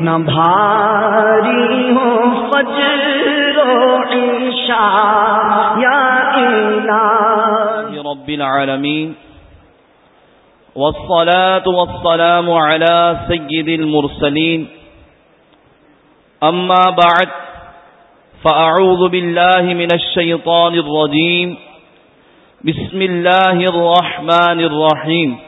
نہ بھاری ہو، فجر و عشاء یا الہ رب العالمین۔ والصلاة والسلام على سيد المرسلين أما بعد فأعوذ بالله من الشيطان الرجيم بسم الله الرحمن الرحيم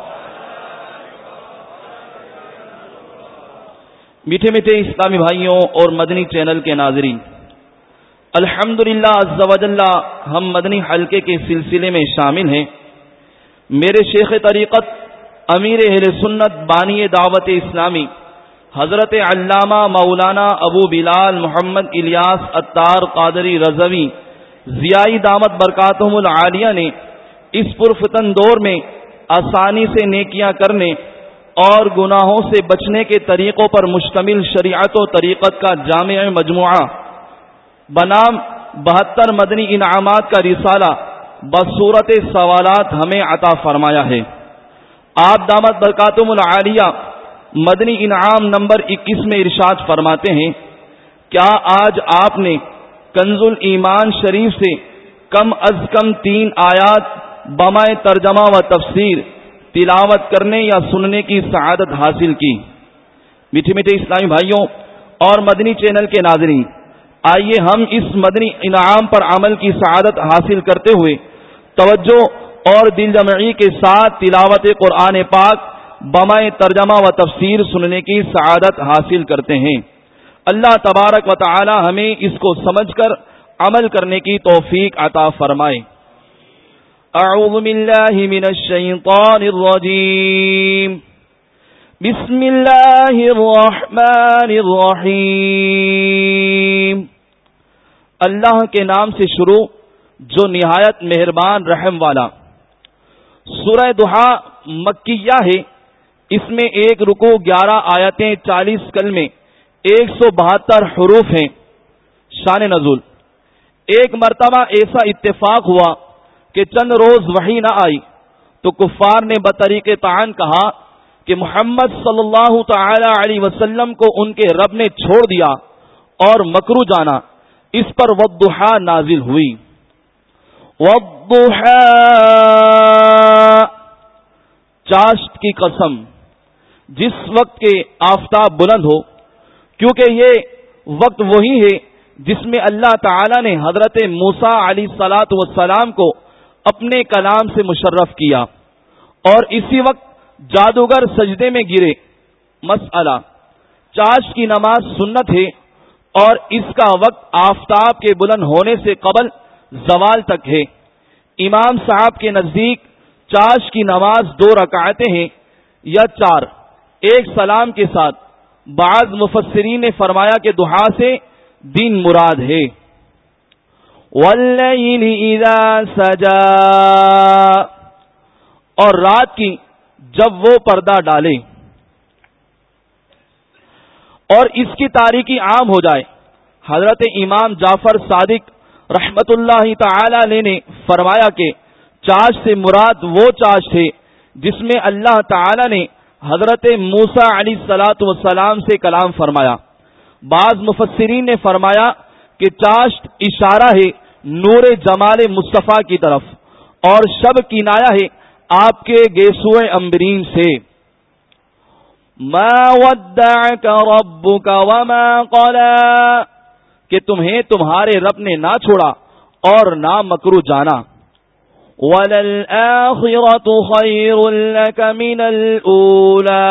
میٹھے میٹھے اسلامی بھائیوں اور مدنی چینل کے ناظرین الحمد للہ ہم مدنی حلقے کے سلسلے میں شامل ہیں۔ میرے شیخ طریقت امیر اہل سنت بانی دعوت اسلامی، حضرت علامہ مولانا ابو بلال محمد الیاس اتار قادری رضوی، ضیائی دامت برکاتہم العالیہ نے اس پرفتن دور میں آسانی سے نیکیاں کرنے اور گناہوں سے بچنے کے طریقوں پر مشتمل شریعت و طریقت کا جامع مجموعہ۔ بنام بہتر مدنی انعامات کا رسالہ بصورت سوالات ہمیں عطا فرمایا ہے۔ آپ دامت برکاتم العالیہ مدنی انعام نمبر اکیس میں ارشاد فرماتے ہیں، کیا آج آپ نے کنز ایمان شریف سے کم از کم تین آیات بمائے ترجمہ و تفسیر تلاوت کرنے یا سننے کی سعادت حاصل کی۔ میٹھے میٹھے اسلامی بھائیوں اور مدنی چینل کے ناظرین، آئیے ہم اس مدنی انعام پر عمل کی سعادت حاصل کرتے ہوئے توجہ اور دل جمعی کے ساتھ تلاوت قرآن پاک بمائے ترجمہ و تفسیر سننے کی سعادت حاصل کرتے ہیں۔ اللہ تبارک و تعالی ہمیں اس کو سمجھ کر عمل کرنے کی توفیق عطا فرمائے۔ اعوذ باللہ من الشیطان الرجیم بسم اللہ الرحمن الرحیم اللہ کے نام سے شروع جو نہایت مہربان رحم والا. سورہ دہا مکیہ ہے. اس میں ایک رکو گیارہ آیتیں چالیس کل میں ایک سو بہتر حروف ہیں. شان نزول. ایک مرتبہ ایسا اتفاق ہوا کہ چند روز وہی نہ آئی تو کفار نے بطریق تعان کہا کہ محمد صلی اللہ تعالی علیہ وسلم کو ان کے رب نے چھوڑ دیا اور مکرو جانا۔ اس پر ودحا نازل ہوئی۔ چاشت کی قسم۔ جس وقت کے آفتاب بلند ہو، کیونکہ یہ وقت وہی ہے جس میں اللہ تعالی نے حضرت موسا علی سلاۃ وسلام کو اپنے کلام سے مشرف کیا اور اسی وقت جادوگر سجدے میں گرے۔ مسئلہ، چاش کی نماز سنت ہے اور اس کا وقت آفتاب کے بلند ہونے سے قبل زوال تک ہے۔ امام صاحب کے نزدیک چاش کی نماز دو رکعتیں ہیں یا چار۔ ایک سلام کے ساتھ۔ بعض مفسرین نے فرمایا کہ دہا سے دین مراد ہے۔ سجا۔ اور رات کی جب وہ پردہ ڈالے اور اس کی تاریخی عام ہو جائے، حضرت امام جعفر صادق رحمت اللہ تعالی نے فرمایا کہ چاش سے مراد وہ چاش تھے جس میں اللہ تعالی نے حضرت موسا علی سلاۃ وسلام سے کلام فرمایا۔ بعض مفسرین نے فرمایا کہ چاشت اشارہ ہے نور جمال مصطفیٰ کی طرف اور شب کی نایا ہے آپ کے گیسوئے امبرین سے۔ ما ودعك ربك وما قلا کہ تمہیں تمہارے رب نے نہ چھوڑا اور نہ مکرو جانا۔ وَلَلْآخِرَةُ خَيْرٌ لَكَ مِنَ الْأُولَى۔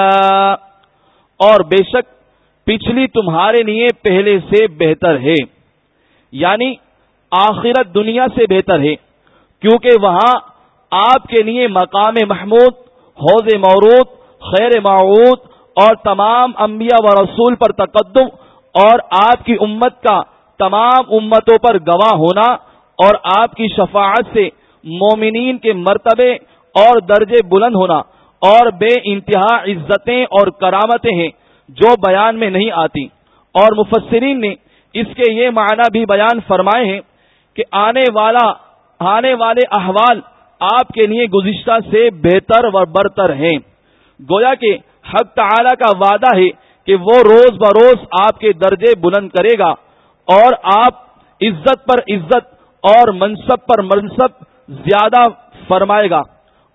اور بے شک پچھلی تمہارے لیے پہلے سے بہتر ہے۔ یعنی آخرت دنیا سے بہتر ہے۔ کیونکہ وہاں آپ کے لیے مقام محمود، حوض مورود، خیر معود اور تمام انبیاء و رسول پر تقدم اور آپ کی امت کا تمام امتوں پر گواہ ہونا اور آپ کی شفاعت سے مومنین کے مرتبے اور درجے بلند ہونا اور بے انتہا عزتیں اور کرامتیں ہیں جو بیان میں نہیں آتی۔ اور مفسرین نے اس کے یہ معنی بھی بیان فرمائے ہیں کہ آنے والا آنے والے احوال آپ کے لیے گزشتہ سے بہتر و برتر ہیں۔ گویا کہ حق تعالی کا وعدہ ہے کہ وہ روز بروز آپ کے درجے بلند کرے گا اور آپ عزت پر عزت اور منصب پر منصب زیادہ فرمائے گا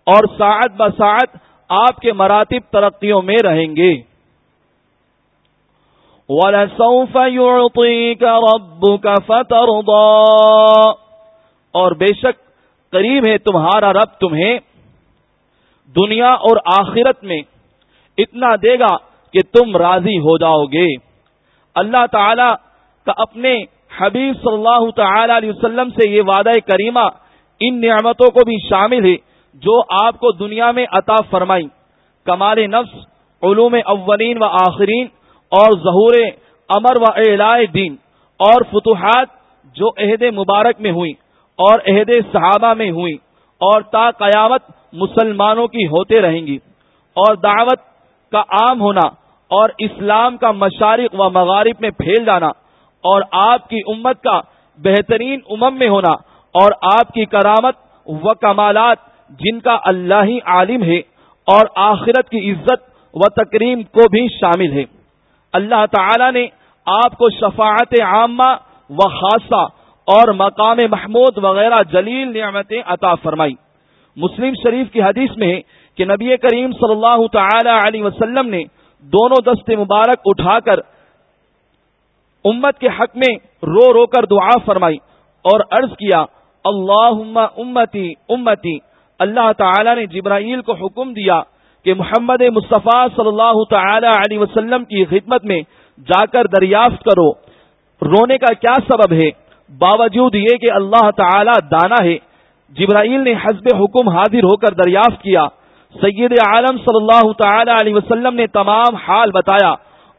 اور ساعت بساعت آپ کے مراتب ترقیوں میں رہیں گے۔ وَلَسَوْفَ يُعْطِيكَ رَبُّكَ فَتَرْضَى اور بے شک قریب ہے تمہارا رب تمہیں دنیا اور آخرت میں اتنا دے گا کہ تم راضی ہو جاؤ گے۔ اللہ تعالی کا اپنے حبیب صلی اللہ تعالی علیہ وسلم سے یہ وعدہ کریمہ ان نعمتوں کو بھی شامل ہے جو آپ کو دنیا میں عطا فرمائی۔ کمال نفس، علوم اولین و آخرین اور ظہور امر و اعلائے دین اور فتوحات جو عہد مبارک میں ہوئی اور عہد صحابہ میں ہوئی اور تا قیامت مسلمانوں کی ہوتے رہیں گی اور دعوت کا عام ہونا اور اسلام کا مشارق و مغارب میں پھیل جانا اور آپ کی امت کا بہترین امم میں ہونا اور آپ کی کرامت و کمالات جن کا اللہ ہی عالم ہے اور آخرت کی عزت و تکریم کو بھی شامل ہے۔ اللہ تعالی نے آپ کو شفاعت عامہ و خاصہ اور مقام محمود وغیرہ جلیل نعمتیں عطا فرمائی۔ مسلم شریف کی حدیث میں کہ نبی کریم صلی اللہ تعالی علیہ وسلم نے دونوں دست مبارک اٹھا کر امت کے حق میں رو رو کر دعا فرمائی اور عرض کیا اللہ امتی امتی، اللہ تعالی نے جبرائیل کو حکم دیا کہ محمد مصطفیٰ صلی اللہ تعالی علیہ وسلم کی خدمت میں جا کر دریافت کرو۔ رونے کا کیا سبب ہے؟ باوجود یہ کہ اللہ تعالی دانا ہے۔ جبرائیل نے حزب حکم حاضر ہو کر دریافت کیا۔ سید عالم صلی اللہ تعالی علیہ وسلم نے تمام حال بتایا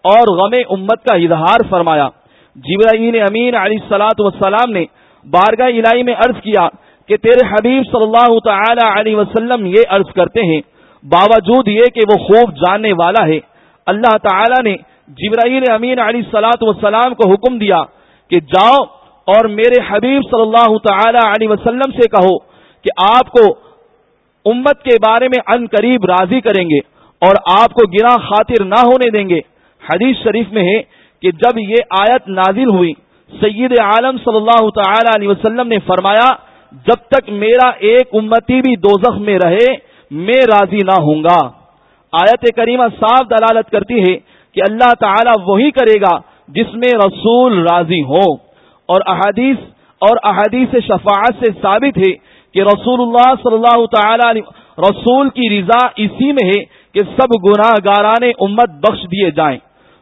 اور غم امت کا اظہار فرمایا۔ جبرائیل امین علیہ السلاۃ وسلام نے بارگاہ الہی میں عرض کیا کہ تیرے حبیب صلی اللہ تعالی علیہ وسلم یہ عرض کرتے ہیں باوجود یہ کہ وہ خوب جاننے والا ہے، اللہ تعالی نے جبرائیل امین علیہ السلاۃ وسلام کو حکم دیا کہ جاؤ اور میرے حبیب صلی اللہ تعالی علیہ وسلم سے کہو کہ آپ کو امت کے بارے میں ان قریب راضی کریں گے اور آپ کو گرا خاطر نہ ہونے دیں گے۔ حدیث شریف میں ہے کہ جب یہ آیت نازل ہوئی، سید عالم صلی اللہ تعالی علیہ وسلم نے فرمایا، جب تک میرا ایک امتی بھی دوزخ میں رہے میں راضی نہ ہوں گا۔ آیت کریمہ صاف دلالت کرتی ہے کہ اللہ تعالی وہی کرے گا جس میں رسول راضی ہوں۔ اور احادیث اور احادیث شفاعت سے ثابت ہے کہ رسول اللہ صلی اللہ تعالی رسول کی رضا اسی میں ہے کہ سب گناہ گاران امت بخش دیے جائیں۔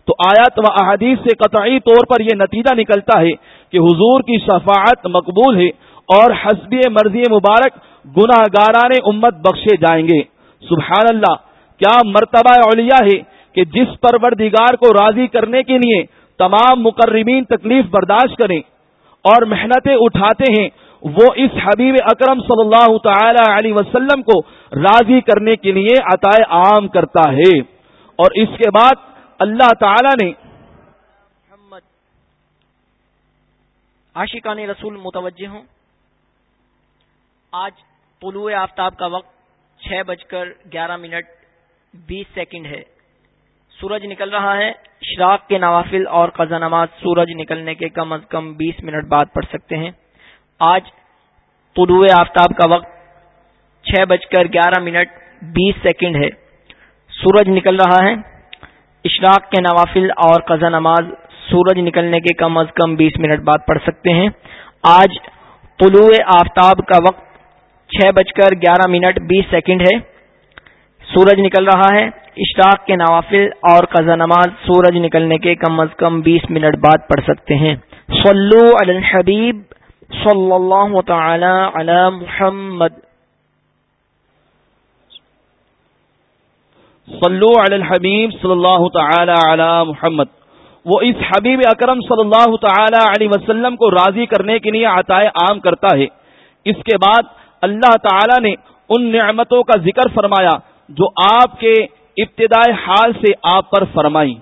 تو آیات و احادیث سے قطعی طور پر یہ نتیجہ نکلتا ہے کہ حضور کی شفاعت مقبول ہے اور حسبی مرضی مبارک گناہ گاران امت بخشے جائیں گے۔ سبحان اللہ کیا مرتبہ اولیاء ہے کہ جس پروردگار کو راضی کرنے کے لیے تمام مقربین تکلیف برداشت کریں اور محنتیں اٹھاتے ہیں، وہ اس حبیب اکرم صلی اللہ تعالی علیہ وسلم کو راضی کرنے کے لیے عطائے عام کرتا ہے۔ اور اس کے بعد اللہ تعالی نے عاشقان رسول متوجہ ہوں۔ آج طلوع آفتاب کا وقت چھ بج کر گیارہ منٹ بیس سیکنڈ ہے۔ سورج نکل رہا ہے۔ اشراق کے نوافل اور قزا نماز سورج نکلنے کے کم از کم بیس منٹ بعد پڑھ سکتے ہیں۔ آج طلوع آفتاب کا وقت چھ بج کر گیارہ منٹ بیس سیکنڈ ہے۔ سورج نکل رہا ہے۔ اشراق کے نوافل اور قزا نماز سورج نکلنے کے کم از کم بیس منٹ بعد پڑھ سکتے ہیں۔ آج طلوع آفتاب کا وقت چھ بج کر گیارہ منٹ بیس سیکنڈ ہے۔ سورج نکل رہا ہے۔ اشتاق کے نوافل اور قزا نماز سورج نکلنے کے کم از کم بیس منٹ بعد پڑھ سکتے ہیں۔ صلو علی الحبیب صلی اللہ تعالی علی محمد۔ صلو علی الحبیب صلی اللہ تعالی علی محمد۔ وہ اس حبیب اکرم صلی اللہ تعالی علیہ وسلم کو راضی کرنے کے لیے عطائے عام کرتا ہے۔ اس کے بعد اللہ تعالی نے ان نعمتوں کا ذکر فرمایا جو آپ کے ابتدائے حال سے آپ پر فرمائی۔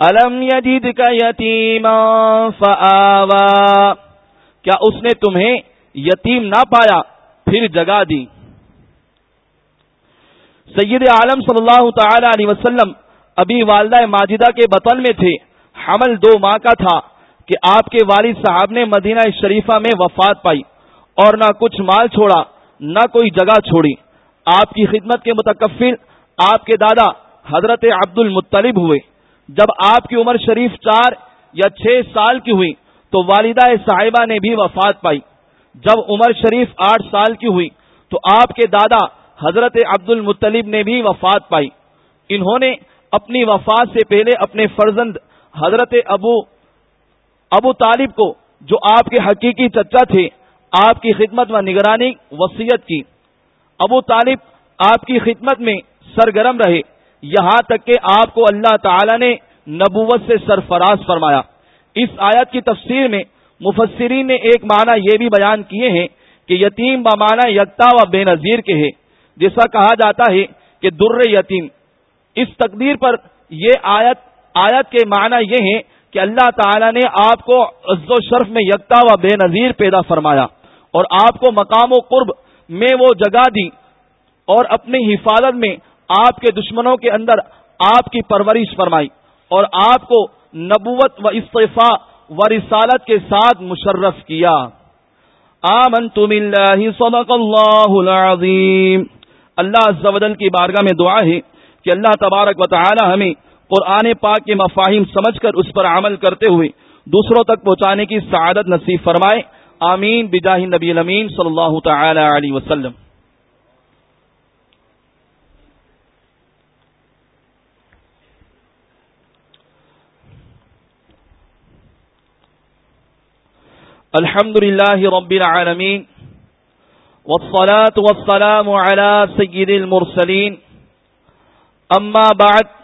الم یجید کا یتیما فآوا کیا اس نے تمہیں یتیم نہ پایا؟ پھر جگہ دی۔ سید عالم صلی اللہ تعالی علیہ وسلم ابھی والدہ ماجدہ کے بطن میں تھے۔ حمل دو ماہ کا تھا۔ کہ آپ کے والد صاحب نے مدینہ شریفہ میں وفات پائی اور نہ کچھ مال چھوڑا، نہ کوئی جگہ چھوڑی۔ آپ کی خدمت کے متکفل آپ کے دادا حضرت عبد المطلب ہوئے۔ جب آپ کی عمر شریف چار یا چھ سال کی ہوئی تو والدہ صاحبہ نے بھی وفات پائی۔ جب عمر شریف آٹھ سال کی ہوئی تو آپ کے دادا حضرت عبد المطلب نے بھی وفات پائی۔ انہوں نے اپنی وفات سے پہلے اپنے فرزند حضرت ابو ابو طالب کو جو آپ کے حقیقی چچا تھے، آپ کی خدمت و نگرانی وسیعت کی۔ ابو طالب آپ کی خدمت میں سرگرم رہے۔ یہاں تک کہ آپ کو اللہ تعالی نے نبوت سے سرفراز فرمایا۔ اس آیت کی تفسیر میں مفسرین نے ایک معنی یہ بھی بیان کیے ہیں کہ یتیم بمانا یکتا و بے نظیر کے ہے، جیسا کہا جاتا ہے کہ در یتیم۔ اس تقدیر پر یہ آیت آیت کے معنی یہ ہے کہ اللہ تعالی نے آپ کو عز و شرف میں یکتا و بے نظیر پیدا فرمایا اور آپ کو مقام و قرب میں وہ جگہ دی اور اپنی حفاظت میں آپ کے دشمنوں کے اندر آپ کی پرورش فرمائی اور آپ کو نبوت و استفاع و رسالت کے ساتھ مشرف کیا۔ آمنت باللہ، صدق اللہ العظیم۔ اللہ عز و جل کی بارگاہ میں دعا ہے کہ اللہ تبارک و تعالی ہمیں قرآن پاک کے مفاہیم سمجھ کر اس پر عمل کرتے ہوئے دوسروں تک پہنچانے کی سعادت نصیب فرمائے۔ آمین۔ بجاہ نبی الامین صلی اللہ تعالی علیہ وسلم۔ الحمد للہ رب العالمین۔ والصلاة والسلام على سيد المرسلين أما بعد۔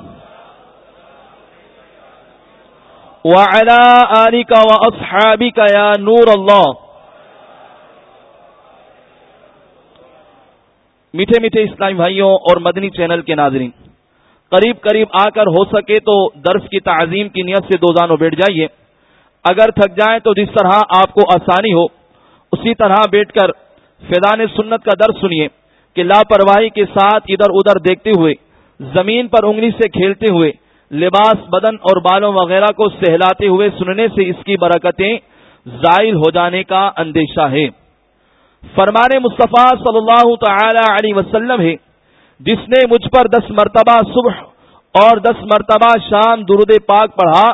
وعلى آلك وأصحابك يا نور الله. میٹھے میٹھے اسلامی بھائیوں اور مدنی چینل کے ناظرین، قریب قریب آ کر ہو سکے تو درس کی تعظیم کی نیت سے دو زانوں بیٹھ جائیے۔ اگر تھک جائیں تو جس طرح آپ کو آسانی ہو، اسی طرح بیٹھ کر فیضان سنت کا درس سنیے کہ لاپرواہی کے ساتھ ادھر ادھر دیکھتے ہوئے، زمین پر انگلی سے کھیلتے ہوئے لباس، بدن اور بالوں وغیرہ کو سہلاتے ہوئے سننے سے اس کی برکتیں زائل ہو جانے کا اندیشہ ہے۔ فرمان مصطفیٰ صلی اللہ تعالی علیہ وسلم ہے جس نے مجھ پر دس مرتبہ صبح اور دس مرتبہ شام درود پاک پڑھا،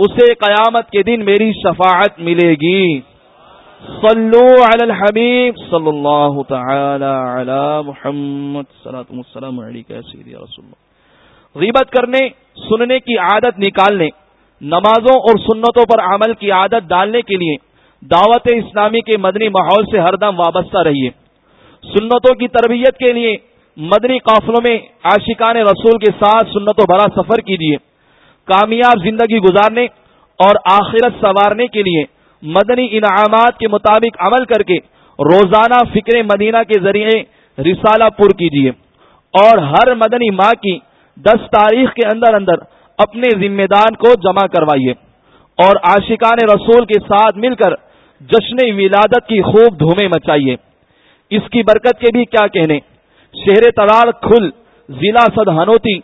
اسے قیامت کے دن میری شفاعت ملے گی۔ صلو علی الحبیب، صلی اللہ تعالی علی محمد رسول اللہ۔ غیبت کرنے، سننے کی عادت نکالنے، نمازوں اور سنتوں پر عمل کی عادت ڈالنے کے لیے دعوت اسلامی کے مدنی ماحول سے ہر دم وابستہ رہیے۔ سنتوں کی تربیت کے لیے مدنی قافلوں میں عاشقان رسول کے ساتھ سنتوں بھرا سفر کیجیے۔ کامیاب زندگی گزارنے اور آخرت سنوارنے کے لیے مدنی انعامات کے مطابق عمل کر کے روزانہ فکر مدینہ کے ذریعے رسالہ پور کیجیے۔ اور ہر مدنی ماہ کی دس تاریخ کے اندر اندر اپنے ذمہ دار کو جمع کروائیے اور عاشقان رسول کے ساتھ مل کر جشن ولادت کی خوب دھومے مچائیے۔ اس کی برکت کے بھی کیا کہنے۔ شہر تلال کھل، ضلع سد ہنوتی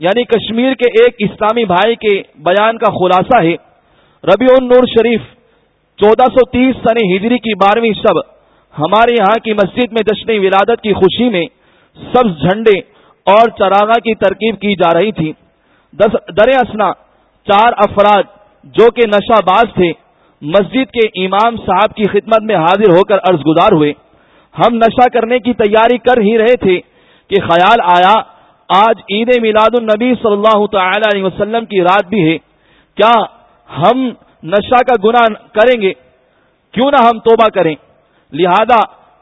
یعنی کشمیر کے ایک اسلامی بھائی کے بیان کا خلاصہ ہے۔ ربیع النور شریف، چودہ سو تیس سن ہجری کی بارہویں شب، ہمارے یہاں کی مسجد میں جشن ولادت کی خوشی میں سبز جھنڈے اور چراغا کی ترکیب کی جا رہی تھی۔ در اسنا چار افراد جو کہ نشہ باز تھے، مسجد کے امام صاحب کی خدمت میں حاضر ہو کر عرض گزار ہوئے۔ ہم نشہ کرنے کی تیاری کر ہی رہے تھے کہ خیال آیا، آج عید میلاد النبی صلی اللہ تعالی علیہ وسلم کی رات بھی ہے۔ کیا ہم نشہ کا گناہ کریں گے؟ کیوں نہ ہم توبہ کریں؟ لہذا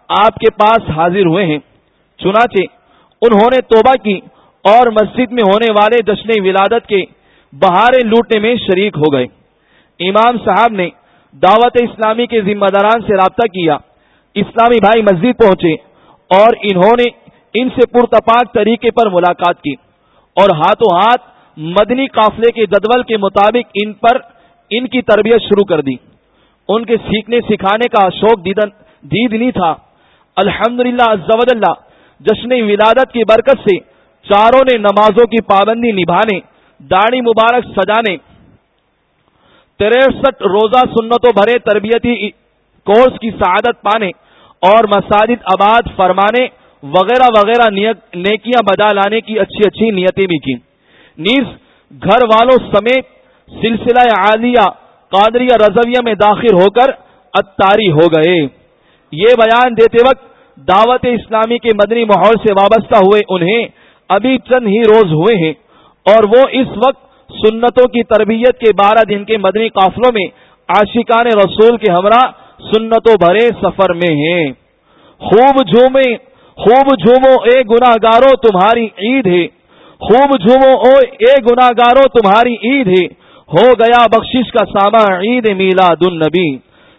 آپ کے پاس حاضر ہوئے ہیں۔ چنانچہ انہوں نے توبہ کی اور مسجد میں ہونے والے جشن ولادت کے بہارے لوٹنے میں شریک ہو گئے۔ امام صاحب نے دعوت اسلامی کے ذمہ داران سے رابطہ کیا۔ اسلامی بھائی مسجد پہنچے اور انہوں نے ان سے پرتپاک طریقے پر ملاقات کی اور ہاتھوں ہاتھ مدنی قافلے کے جدول کے مطابق ان پر ان کی تربیت شروع کر دی۔ ان کے سیکھنے سکھانے کا شوق دید نہیں تھا۔ الحمد للہ اللہ جشن ولادت کی برکت سے چاروں نے نمازوں کی پابندی نبھانے، داڑھی مبارک سجانے۔ تریسٹھ روزہ سنتوں بھرے تربیتی کورس کی سعادت پانے اور مساجد آباد فرمانے، وغیرہ وغیرہ نیکیاں بجا لانے کی اچھی اچھی نیتیں بھی کی۔ نیز گھر والوں سمیت سلسلہ عالیہ قادریہ رضویہ میں داخل ہو کر اتاری ہو گئے۔ یہ بیان دیتے وقت دعوت اسلامی کے مدنی ماحول سے وابستہ ہوئے انہیں، ابھی چند ہی روز ہوئے ہیں، اور وہ اس وقت سنتوں کی تربیت کے بارہ دن کے مدنی قافلوں میں عاشقان رسول کے ہمراہ سنتوں بھرے سفر میں ہیں۔ خوب جھومے خوب جھومو اے گناہ گارو تمہاری عید ہے۔ خوب جھومو او اے گناہ گارو تمہاری عید ہے۔ ہو گیا بخشش کا ساما عید میلاد النبی۔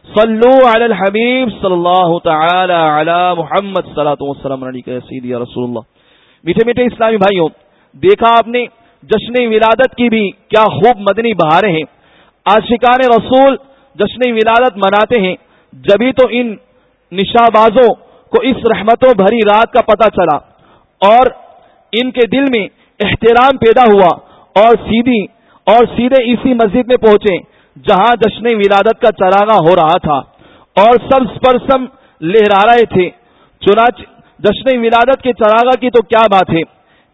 صلو علی الحبیب صلی اللہ تعالی علی محمد وسلم رسول اللہ میٹھے میٹھے اسلامی بھائیوں، دیکھا آپ نے جشن ولادت کی بھی کیا خوب مدنی بہاریں ہیں۔ آشقان رسول جشن ولادت مناتے ہیں۔ جبھی تو ان نشابازوں کو اس رحمتوں بھری رات کا پتہ چلا اور ان کے دل میں احترام پیدا ہوا اور سیدھی اور سیدھے اسی مسجد میں پہنچے۔ جہاں جشن ولادت کا چراغا ہو رہا تھا اور سب پر سم لہرا رہے تھے۔ چنانچہ جشن ولادت کے چراغا کی تو کیا بات ہے؟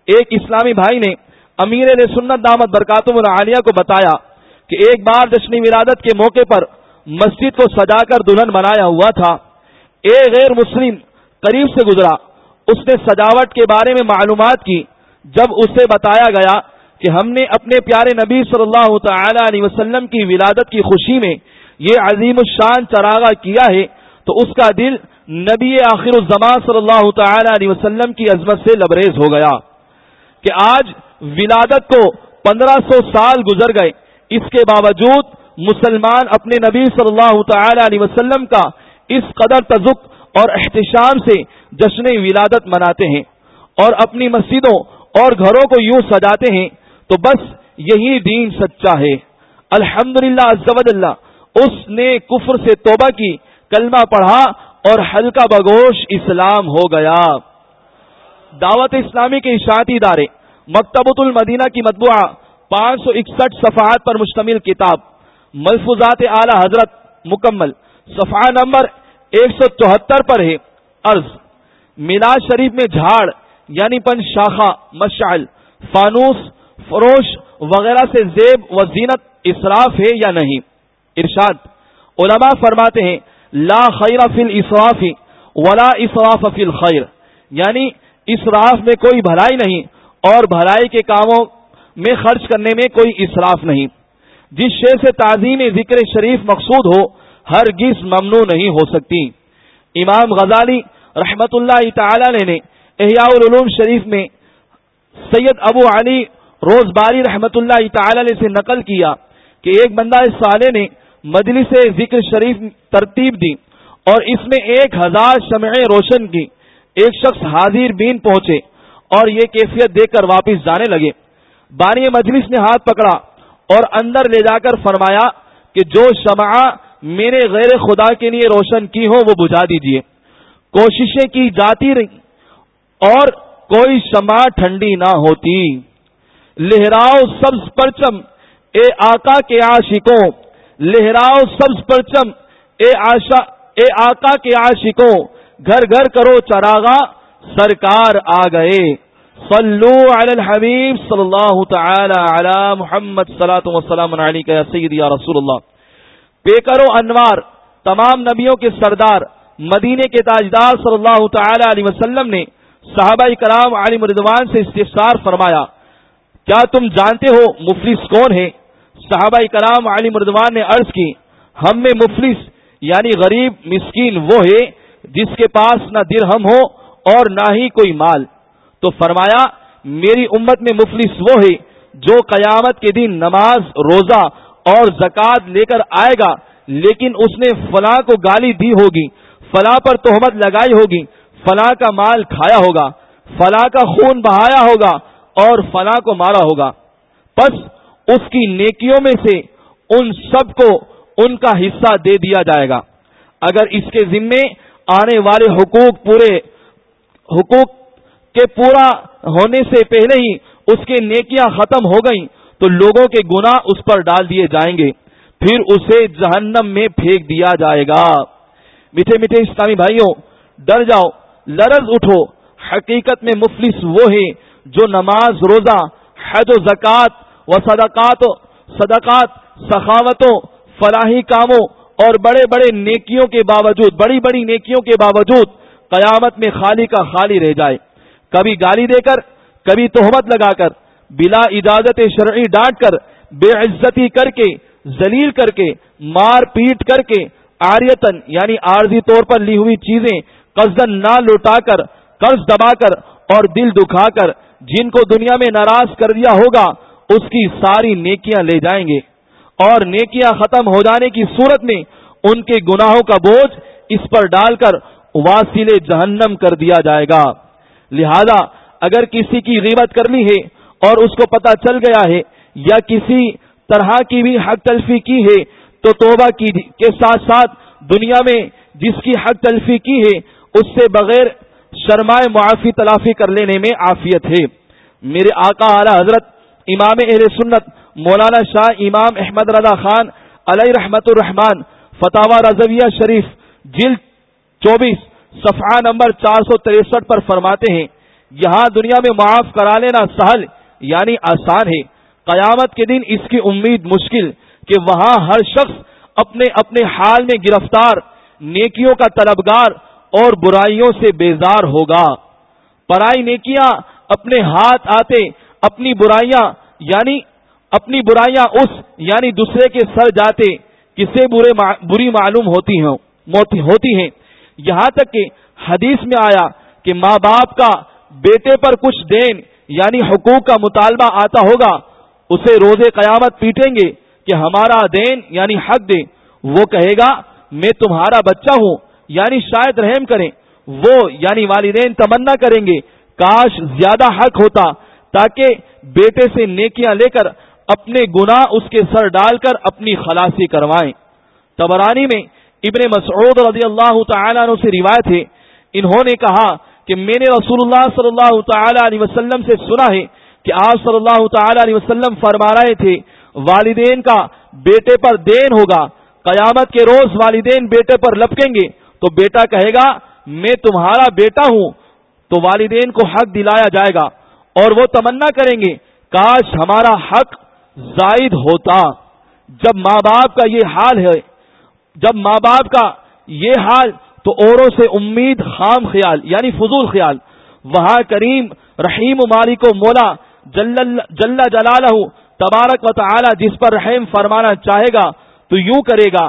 ایک اسلامی بھائی نے امیر نے سنت دامت برکاتم العالیہ کو بتایا کہ ایک بار جشن ولادت کے موقع پر مسجد کو سجا کر دلہن بنایا ہوا تھا۔ ایک غیر مسلم، قریب سے گزرا۔ اس نے سجاوٹ کے بارے میں معلومات کی۔ جب اسے بتایا گیا کہ ہم نے اپنے پیارے نبی صلی اللہ تعالی علیہ وسلم کی ولادت کی خوشی میں یہ عظیم الشان چراغا کیا ہے، تو اس کا دل نبی آخر الزمان صلی اللہ تعالی علیہ وسلم کی عظمت سے لبریز ہو گیا کہ آج ولادت کو پندرہ سو سال گزر گئے۔ اس کے باوجود مسلمان اپنے نبی صلی اللہ تعالی علیہ وسلم کا اس قدر تزک اور احتشام سے جشن ولادت مناتے ہیں اور اپنی مسجدوں اور گھروں کو یوں سجاتے ہیں تو بس یہی دین سچا ہے۔ الحمد للہ اللہ اس نے کفر سے توبہ کی، کلمہ پڑھا اور ہلکا بگوش اسلام ہو گیا۔ دعوت اسلامی کے اشاعتی ادارے، مکتبۃ المدینہ کی مطبوعہ، پانچ سو اکسٹھ صفحات پر مشتمل کتاب، ملفوظات اعلی حضرت مکمل، صفحہ نمبر ایک سو چوہتر پر ہے۔ عرض، میلاد شریف میں جھاڑ یعنی پن شاخہ، مشعل، فانوس فروش وغیرہ سے زیب و زینت اسراف ہے یا نہیں؟ ارشاد، علماء فرماتے ہیں، لا خیر فی الاسراف ولا اسراف فی الخیر یعنی اسراف میں کوئی بھلائی نہیں اور بھلائی کے کاموں میں خرچ کرنے میں کوئی اسراف نہیں۔ جس شے سے تعظیم ذکر شریف مقصود ہو ہر گز ممنوع نہیں ہو سکتی۔ امام غزالی رحمت اللہ تعالی نے احیاء العلوم شریف میں سید ابو علی روز باری رحمت اللہ تعالی سے نقل کیا کہ ایک بندہ اس سالے نے مجلس ذکر شریف ترتیب دی اور اس میں ایک ہزار شمعیں روشن کی۔ ایک شخص حاضر بین پہنچے اور یہ کیفیت دیکھ کر واپس جانے لگے۔ بانی مجلس نے ہاتھ پکڑا اور اندر لے جا کر فرمایا کہ جو شمع میرے غیر خدا کے لیے روشن کی ہو وہ بجھا دیجیے۔ کوششیں کی جاتی رہی اور کوئی شمع ٹھنڈی نہ ہوتی۔ لہراؤ سبز پرچم، اے آقا کے عاشقوں، لہراؤ سبز پرچم، اے آشا اے آقا کے عاشقوں، گھر گھر کرو چراغا، سرکار آ گئے۔ صلو علی الحبیب صلی اللہ تعالی علی محمد صلاۃ وسلام علیکہ یا سید یا رسول اللہ۔ پیکر و انوار، تمام نبیوں کے سردار، مدینے کے تاجدار صلی اللہ تعالی علیہ وسلم نے صحابہ کرام علی مردوان سے استفسار فرمایا۔ کیا تم جانتے ہو مفلس کون ہے صحابہ کرام علی مردوان نے عرض کی، ہم میں مفلس یعنی غریب مسکین وہ ہے جس کے پاس نہ درہم ہو اور نہ ہی کوئی مال۔ تو فرمایا، میری امت میں مفلس وہ ہے جو قیامت کے دن نماز، روزہ اور زکوٰۃ لے کر آئے گا، لیکن اس نے فلاں کو گالی دی ہوگی، فلاں پر تہمت لگائی ہوگی، فلاں کا مال کھایا ہوگا، فلاں کا خون بہایا ہوگا اور فلاں کو مارا ہوگا۔ بس اس کی نیکیوں میں سے ان سب کو ان کا حصہ دے دیا جائے گا۔ اگر اس کے ذمے آنے والے حقوق پورے، حقوق کے پورا ہونے سے پہلے ہی اس کے نیکیاں ختم ہو گئیں، تو لوگوں کے گنا اس پر ڈال دیے جائیں گے۔ پھر اسے جہنم میں پھینک دیا جائے گا۔ میٹھے میٹھے اسلامی بھائیوں، ڈر جاؤ، لرز اٹھو۔ حقیقت میں مفلس وہ ہے جو نماز، روزہ حد و زکوٰۃ و صدقات صدقات، سخاوتوں، فلاحی کاموں اور بڑے بڑے نیکیوں کے باوجود، بڑی بڑی نیکیوں کے باوجود قیامت میں خالی کا خالی رہ جائے۔ کبھی گالی دے کر، کبھی تہمت لگا کر، بلا اجازت شرعی ڈانٹ کر، بے عزتی کر کے، ذلیل کر کے، مار پیٹ کر کے آریتن یعنی عارضی طور پر لی ہوئی چیزیں قصدن نہ لوٹا کر، قرض دبا کر اور دل دکھا کر جن کو دنیا میں ناراض کر دیا ہوگا، اس کی ساری نیکیاں لے جائیں گے۔ اور نیکیاں ختم ہو جانے کی صورت میں ان کے گناہوں کا بوجھ اس پر ڈال کر واسیلے جہنم کر دیا جائے گا۔ لہذا اگر کسی کی غیبت کرنی ہے اور اس کو پتا چل گیا ہے یا کسی طرح کی بھی حق تلفی کی ہے، تو توبہ کی کے ساتھ ساتھ دنیا میں جس کی حق تلفی کی ہے، اس سے بغیر شرمائے معافی تلافی کر لینے میں عافیت ہے۔ میرے آقا اعلی حضرت امام اہل سنت مولانا شاہ امام احمد رضا خان علیہ رحمت الرحمان فتح رضویہ شریف، جلد چوبیس، صفحہ نمبر چار سو تریسٹھ پر فرماتے ہیں، یہاں دنیا میں معاف کرا لینا سہل یعنی آسان ہے۔ قیامت کے دن اس کی امید مشکل کہ وہاں ہر شخص اپنے اپنے حال میں گرفتار، نیکیوں کا طلبگار اور برائیوں سے بیزار ہوگا۔ پرائی نیکیاں اپنے ہاتھ آتے، اپنی برائیاں یعنی اپنی برائیاں اس یعنی دوسرے کے سر جاتے، کسے برے بری معلوم ہوتی ہیں ہوتی ہیں۔ یہاں تک کہ حدیث میں آیا کہ ماں باپ کا بیٹے پر کچھ دین یعنی حقوق کا مطالبہ آتا ہوگا، اسے روزے قیامت پیٹیں گے کہ ہمارا دین یعنی حق دے۔ وہ کہے گا، میں تمہارا بچہ ہوں یعنی شاید رحم کریں، وہ یعنی والدین تمنا کریں گے۔ کاش زیادہ حق ہوتا، تاکہ بیٹے سے نیکیاں لے کر اپنے گناہ اس کے سر ڈال کر اپنی خلاصی کروائیں۔ تبرانی میں ابن مسعود رضی اللہ تعالیٰ عنہ سے روایت ہے، انہوں نے کہا کہ میں نے رسول اللہ صلی اللہ تعالی علیہ وسلم سے سنا ہے کہ آپ صلی اللہ تعالی علیہ وسلم فرما رہے تھے، والدین کا بیٹے پر دین ہوگا، قیامت کے روز والدین بیٹے پر لپکیں گے۔ تو بیٹا کہے گا، میں تمہارا بیٹا ہوں. تو والدین کو حق دلایا جائے گا اور وہ تمنا کریں گے، کاش ہمارا حق زائد ہوتا. جب ماں باپ کا یہ حال ہے، جب ماں باپ کا یہ حال، تو اوروں سے امید خام خیال یعنی فضول خیال. وہاں کریم رحیم مالک و مولا جل جلالہ تبارک و تعالی جس پر رحم فرمانا چاہے گا، تو یوں کرے گا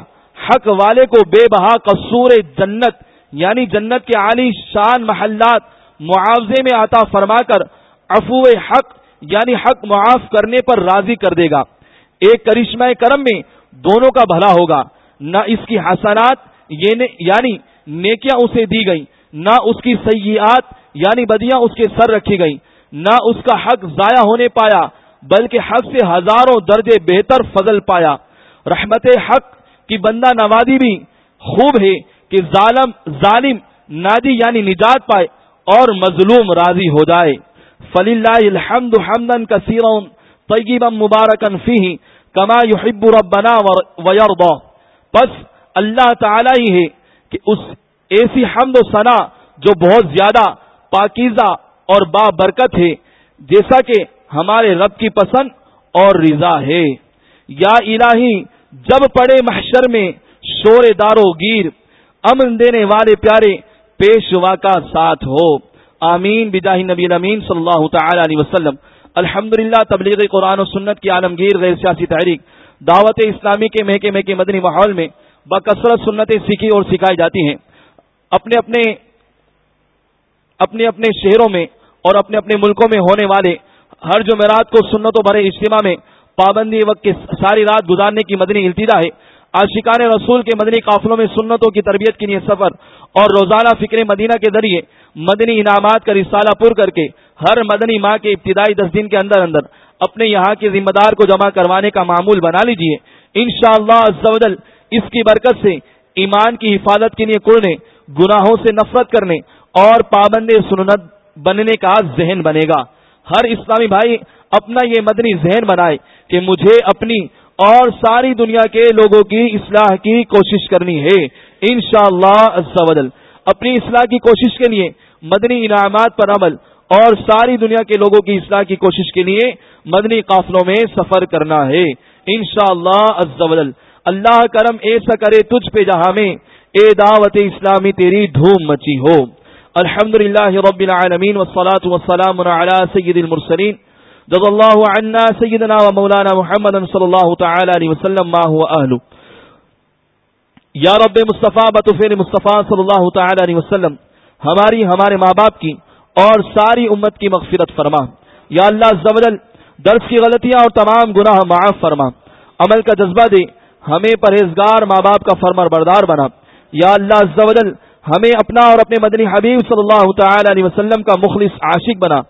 حق والے کو بے بہا قصور جنت یعنی جنت کے عالی شان محلات معاوضے میں آتا فرما کر افو حق یعنی حق معاف کرنے پر راضی کر دے گا۔ ایک کرشمہ کرم میں دونوں کا بھلا ہوگا۔ نہ اس کی حسنات یعنی, یعنی نیکیاں اسے دی گئی نہ اس کی سیاحت یعنی بدیاں اس کے سر رکھی گئی نہ اس کا حق ضائع ہونے پایا، بلکہ حق سے ہزاروں درجے بہتر فضل پایا۔ رحمت حق کی بندہ نوازی بھی خوب ہے کہ ظالم ظالم نادی یعنی نجات پائے اور مظلوم راضی ہو جائے۔ فلی اللہ الحمد حمدن کثیر طیبا مبارکن فی کما یحب ربنا ویرضا بس اللہ تعالی ہی ہے کہ اس ایسی حمد و ثنا جو بہت زیادہ پاکیزہ اور با برکت ہے، جیسا کہ ہمارے رب کی پسند اور رضا ہے۔ یا الہی جب پڑے محشر میں شور دارو گیر، امن دینے والے پیارے، پیشوا کا ساتھ ہو۔ آمین۔ بجاہ نبی امین صلی اللہ تعالی علیہ وسلم۔ الحمد للہ تبلیغ قرآن و سنت کی عالمگیر غیر سیاسی تحریک۔ دعوت اسلامی کے مہکے مہکے مدنی ماحول میں بکثرت سنتیں سیکھی اور سکھائی جاتی ہیں۔ اپنے اپنے اپنے اپنے شہروں میں اور اپنے اپنے ملکوں میں ہونے والے ہر جمعرات کو سنتوں بھرے اجتماع میں پابندی وقت کی ساری رات گزارنے کی مدنی التدا ہے۔ آج شکار رسول کے مدنی قافلوں میں سنتوں کی تربیت کے لیے سفر اور روزانہ فکر مدینہ کے ذریعے مدنی انعامات کا رسالہ پر کر کے ہر مدنی ماہ کے ابتدائی دس دن کے اندر اندر اپنے یہاں کے ذمہ دار کو جمع کروانے کا معمول بنا لیجیے ان شاء اللہ اس کی برکت سے ایمان کی حفاظت کے لیے کڑنے گناہوں سے نفرت کرنے اور پابند سنت بننے کا ذہن بنے گا۔ ہر اسلامی بھائی اپنا یہ مدنی ذہن بنائے کہ مجھے اپنی اور ساری دنیا کے لوگوں کی اصلاح کی کوشش کرنی ہے ان شاء اللہ اپنی اصلاح کی کوشش کے لیے، مدنی انعامات پر عمل اور ساری دنیا کے لوگوں کی اصلاح کی کوشش کے لیے مدنی قافلوں میں سفر کرنا ہے۔ ان شاء اللہ اللہ کرم ایسا کرے تجھ پہ جہاں میں، اے دعوت اسلامی تیری دھوم مچی ہو۔ الحمد للہ رب العالمین والصلاة والسلام على سید المرسلین جز اللہ عنا سیدنا و مولانا محمد صلی اللہ تعالی علیہ وسلم، ما هو اہلو یا رب مصطفیٰ بطفیر مصطفیٰ صلی اللہ تعالی علیہ وسلم، ہماری، ہمارے ماں باپ کی اور ساری امت کی مغفرت فرما۔ یا اللہ زبرل درس کی غلطیاں اور تمام گناہ معاف فرما۔ عمل کا جذبہ دے، ہمیں پرہیزگار ماں باپ کا فرمر بردار بنا۔ یا اللہ زبرل ہمیں اپنا اور اپنے مدنی حبیب صلی اللہ تعالی علیہ وسلم کا مخلص عاشق بنا۔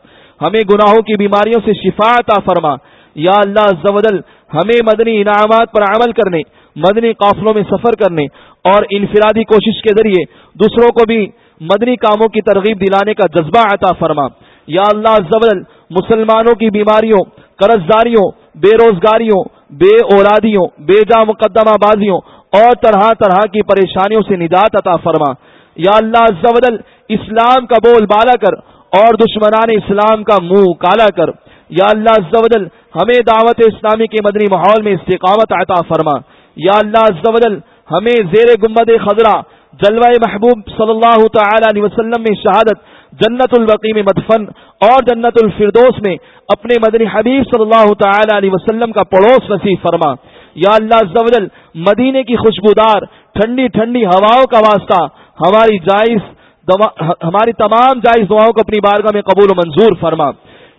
ہمیں گناہوں کی بیماریوں سے شفا عطا فرما۔ یا اللہ زودل ہمیں مدنی انعامات پر عمل کرنے، مدنی قافلوں میں سفر کرنے اور انفرادی کوشش کے ذریعے دوسروں کو بھی مدنی کاموں کی ترغیب دلانے کا جذبہ عطا فرما۔ یا اللہ زبل مسلمانوں کی بیماریوں قرض داریوں بے روزگاریوں، بے اولادیوں، بے جا مقدمہ بازیوں اور طرح طرح کی پریشانیوں سے نجات عطا فرما۔ یا اللہ زبل اسلام کا بول بالا کر اور دشمنان اسلام کا منہ کالا کر۔ یا اللہ زودل ہمیں دعوت اسلامی کے مدنی ماحول میں استقامت عطا فرما۔ یا اللہ زودل ہمیں زیر گمبد خزرہ جلوہ محبوب صلی اللہ تعالی علیہ وسلم میں شہادت، جنت البقی میں مدفن اور جنت الفردوس میں اپنے مدنی حبیب صلی اللہ تعالی علیہ وسلم کا پڑوس نصیب فرما۔ یا اللہ زودل مدینے کی خوشبودار، ٹھنڈی ٹھنڈی ہواؤں کا واسطہ ہماری جائز ہماری تمام جائز دعاؤں کو اپنی بارگاہ میں قبول و منظور فرما۔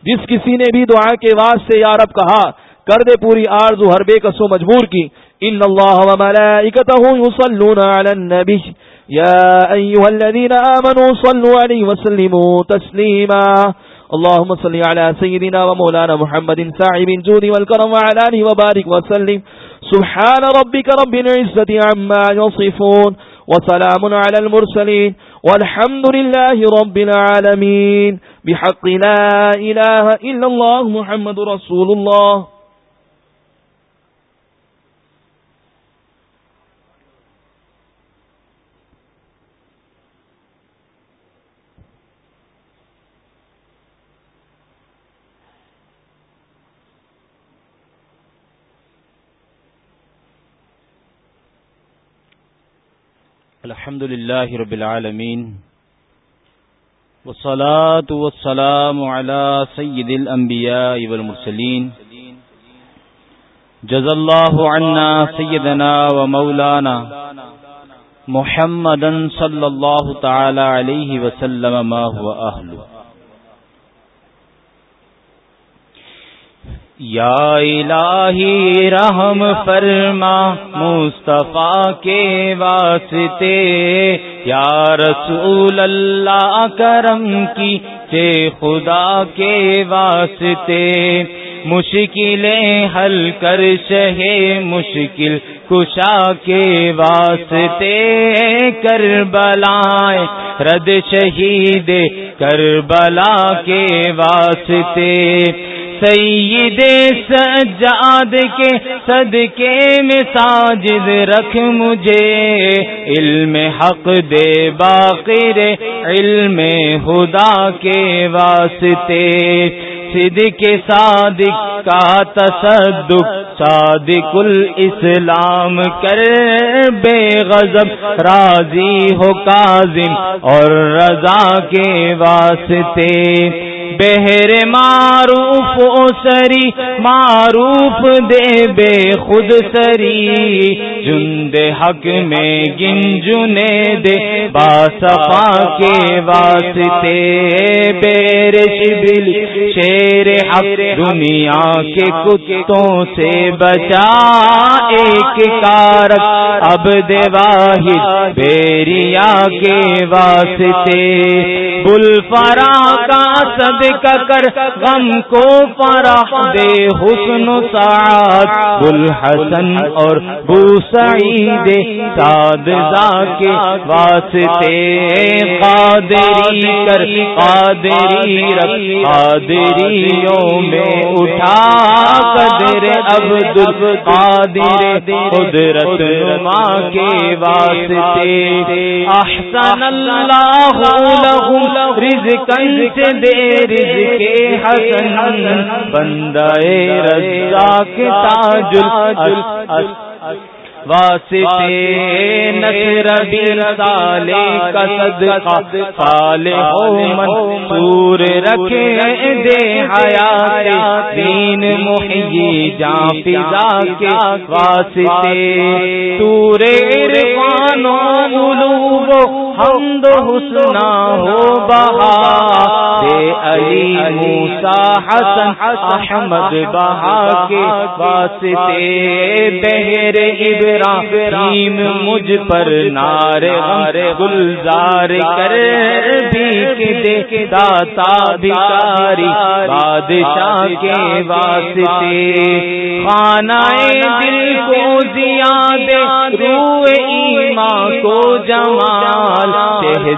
جس کسی نے بھی دعا کے واسطے یا رب کہا، کر دے پوری آرزو، ہر بے کسو مجبور کی۔ ان اللہ و ملائکتہ یصلون علی النبی۔ یا ایوہ الذین آمنوا صلو علیہ وسلموا تسلیما۔ اللهم صل على سيدنا ومولانا محمد صاحب الجود والكرم وعلى اله وبارك وسلم سبحان ربك رب العزة عما يصفون وسلام على المرسلين والحمد لله رب العالمين. بحق لا إله إلا الله محمد رسول الله. الحمد لله رب العالمين والصلاة والسلام على سيد الأنبياء والمرسلين جزا الله عنا سيدنا ومولانا محمدا صلى الله تعالى عليه وسلم ما هو أهله یا الہی رحم فرما، مصطفیٰ کے واسطے، یا رسول اللہ کرم کی چے خدا کے واسطے۔ مشکلیں حل کر شہے، مشکل کشا کے واسطے۔ کر بلائیں رد شہید کر بلا کے واسطے۔ سید سجاد کے صدقے میں ساجد رکھ مجھے۔ علم حق دے باقر، علم خدا کے واسطے۔ صدق صادق کا تصدق، صادق الاسلام کر۔ بے غضب راضی ہو کاظم اور رضا کے واسطے۔ بہر معروف او سری معروف دے بے خود سری۔ جند حق میں گنجنے دے باسفا کے واسطے۔ بیر شبل، شیر حق دنیا کے کتوں سے بچا۔ ایک کارک اب دے واحد بیریا کے واسطے۔ بل فرا کا سد کر غم کو فرح دے حسن سعاد گل حسن اور بو سعید ساد کے واسطے قادری کر، قادری رکھ، قادریوں میں اٹھا قدر عبد القادر قدرت ماں کے واسطے۔ احسن اللہ لہم رزقن سے دے کے حسن بندہ کے تاج واسطے نصر سالے کا صدقہ صالح ہو منصور رکھے دے حیات دین محیی جان فضا کے واسطے تور عرفان و قلوب حمد حسنا ہو بہا دے علی موسیٰ حسن احمد بہا کے واسطے بہر ابراہیم ابراہیم مجھ پر نارے نار گلزار کر بھی داتا بھکاری، بادشاہ کے واسطے۔ خانہ دل کو زیاد روئے ایمان کو جمال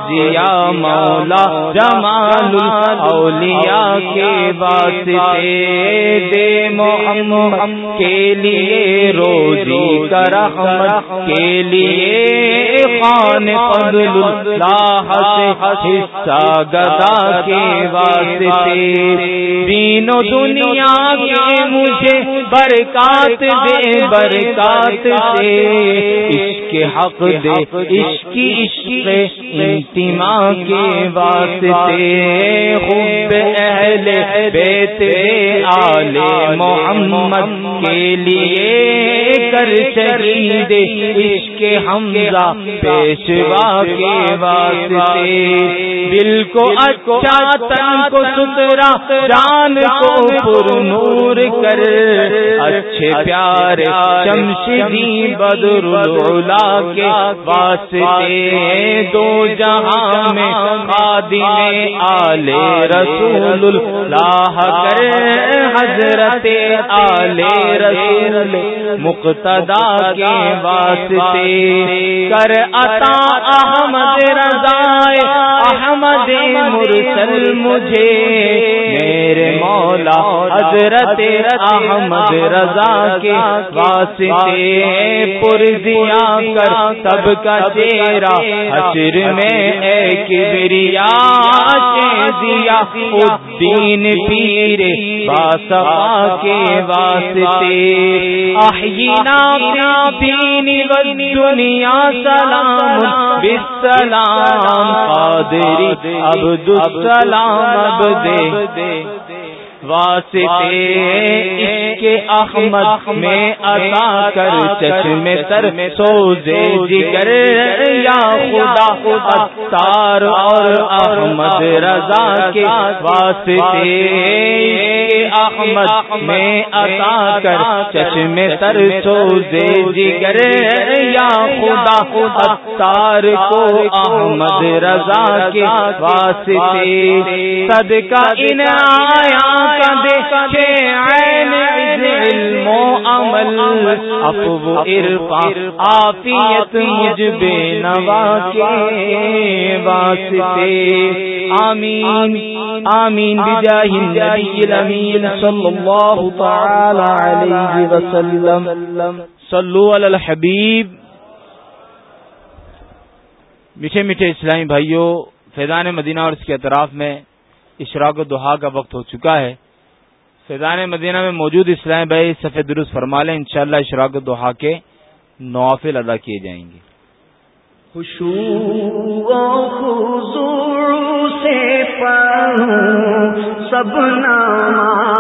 جیا مولا جمال اولیاء کے واسطے دے محمد کے لیے روزی کرا کے لیے خان فضل اللہ سے حصہ گدا کے واسطے۔ دین و دنیا کے مجھے برکات دے، برکات سے۔ عشق حق دے عشق عشق انتما کے واسطے خوب اہل بیت آل محمد کے لیے کر چلی دے عشق حمزہ پیشوا کے واسطے۔ دل کو اچھا تن کو سترا جان کو پر نور کر۔ اچھے پیارے شمشدی بدر کے واسطے دو جہاں میں خادم آل رسول اللہ کر حضرت آل رسول مقتدا کے واسطے کر عطا احمد رضائے احمد مرسل مجھے، میرے مولا حضرت احمد رضا کے واسطے پرزیا کر، سب کا چہرہ حشر میں ایک بریا دیا الدین پیر باسفا کے واسطے۔ احینا دینی والدنیا سلام بالسلام قادری عبد السلام عبد واسطے کے احمد میں عطا کر چشم تر سوزے جگر یا خدا اتار اور احمد رضا کے واسطے احمد میں عطا کر چشم تر سوزے جگر یا خدا اتار کو احمد رضا کے واسطے صدقہ ان آیا کا عین علم و عمل عمل افو عرفا عافیت مجھ بے نوا کے واسطے۔ آمین آمین، بجاہ النبی الامین، صلی اللہ تعالی علیہ وسلم۔ صلو علی الحبیب۔ میٹھے میٹھے اسلامی بھائیوں فیضان مدینہ اور اس کے اطراف میں اشراق و دہا کا وقت ہو چکا ہے۔ فیضان مدینہ میں موجود اسلام بھائی سفید درست فرما لیں، انشاءاللہ اشراق و دہا کے نوافل ادا کیے جائیں گے۔ سے سب نام